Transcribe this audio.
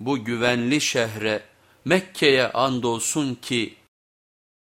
bu güvenli şehre Mekke'ye andolsun ki